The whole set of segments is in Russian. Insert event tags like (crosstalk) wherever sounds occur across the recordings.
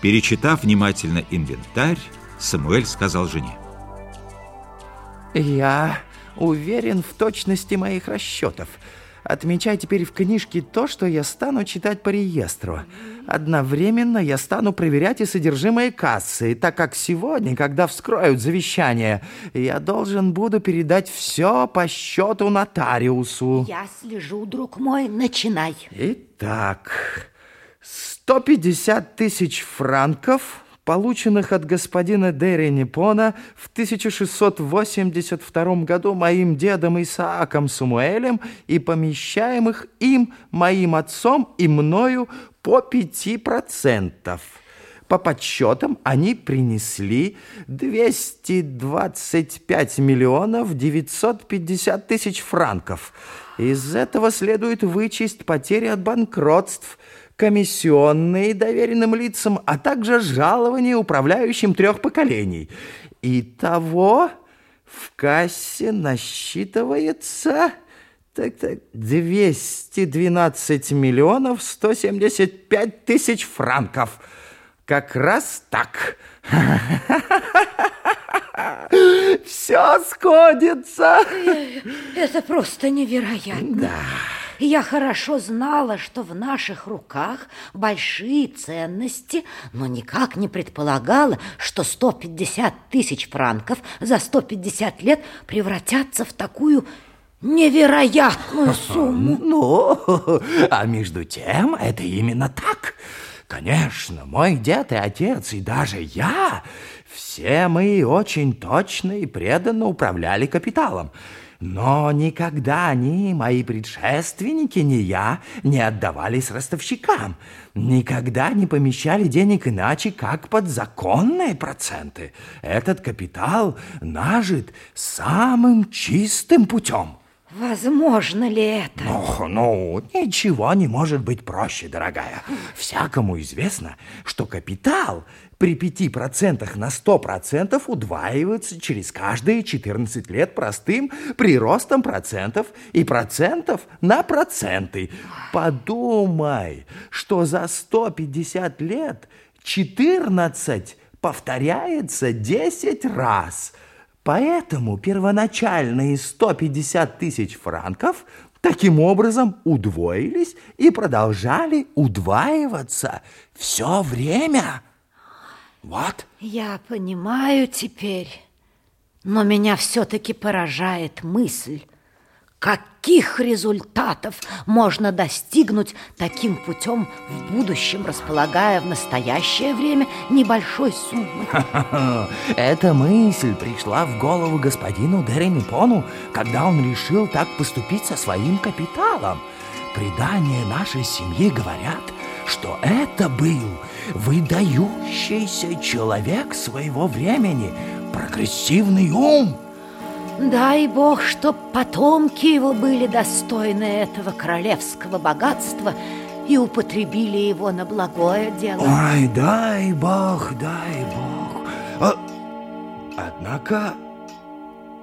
Перечитав внимательно инвентарь, Самуэль сказал жене. Я уверен в точности моих расчетов. Отмечай теперь в книжке то, что я стану читать по реестру. Одновременно я стану проверять и содержимое кассы, так как сегодня, когда вскроют завещание, я должен буду передать все по счету нотариусу. Я слежу, друг мой, начинай. Итак, 150 тысяч франков полученных от господина Дерри Непона в 1682 году моим дедом Исааком Самуэлем и помещаемых им, моим отцом и мною по 5%. По подсчетам они принесли 225 миллионов 950 тысяч франков. Из этого следует вычесть потери от банкротств – комиссионные доверенным лицам, а также жалования управляющим трех поколений. Итого в кассе насчитывается... Так-так, 212 миллионов 175 тысяч франков. Как раз так. (laughs) Все сходится. Это просто невероятно. Да. Я хорошо знала, что в наших руках большие ценности, но никак не предполагала, что 150 тысяч франков за 150 лет превратятся в такую невероятную сумму. Ну, (laughs) а между тем это именно так. Конечно, мой дед и отец, и даже я, все мы очень точно и преданно управляли капиталом. Но никогда ни мои предшественники, ни я не отдавались ростовщикам, никогда не помещали денег иначе, как под законные проценты. Этот капитал нажит самым чистым путем. Возможно ли это? Ну, ну, ничего не может быть проще, дорогая. Всякому известно, что капитал при 5% на 100% удваивается через каждые 14 лет простым приростом процентов и процентов на проценты. Подумай, что за 150 лет 14 повторяется 10 раз. Поэтому первоначальные 150 тысяч франков таким образом удвоились и продолжали удваиваться все время. Вот. Я понимаю теперь, но меня все-таки поражает мысль, каких результатов можно достигнуть таким путем в будущем, располагая в настоящее время небольшой суммой. (laughs) Эта мысль пришла в голову господину Деренипону, когда он решил так поступить со своим капиталом. Предания нашей семьи говорят, что это был выдающийся человек своего времени, прогрессивный ум. Дай Бог, чтоб потомки его были достойны этого королевского богатства и употребили его на благое дело. Ой, дай Бог, дай Бог. А, однако,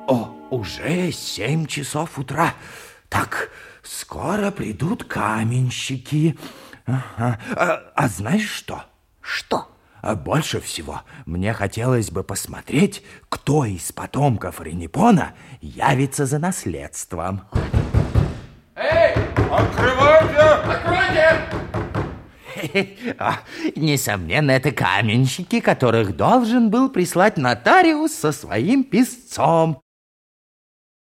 о, уже семь часов утра. Так, скоро придут каменщики. Ага. А, а знаешь что? Что? А больше всего мне хотелось бы посмотреть, кто из потомков Ренепона явится за наследством. Эй, открывайте! Откройте! (laughs) А, несомненно, это каменщики, которых должен был прислать нотариус со своим писцом.